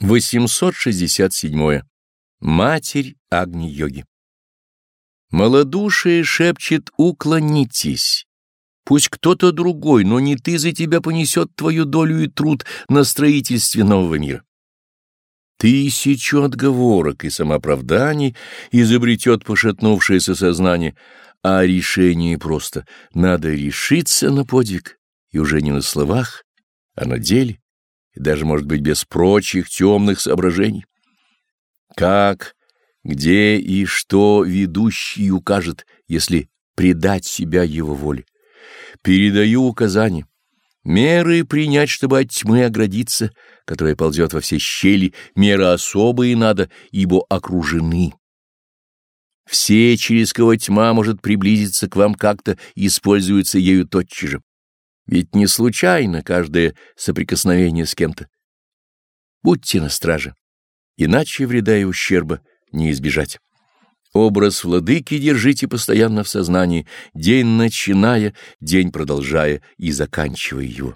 867. Матерь Агни-йоги. Молодушие шепчет «уклонитесь». Пусть кто-то другой, но не ты за тебя понесет твою долю и труд на строительстве нового мира. Тысячу отговорок и самооправданий изобретет пошатнувшееся сознание, а решение просто — надо решиться на подвиг, и уже не на словах, а на деле и даже, может быть, без прочих темных соображений. Как, где и что ведущий укажет, если предать себя его воле? Передаю указания. Меры принять, чтобы от тьмы оградиться, которая ползет во все щели, меры особые надо, ибо окружены. Все, через кого тьма может приблизиться к вам как-то, используются ею тотчас же. Ведь не случайно каждое соприкосновение с кем-то. Будьте на страже, иначе вреда и ущерба не избежать. Образ владыки держите постоянно в сознании, день начиная, день продолжая и заканчивая его.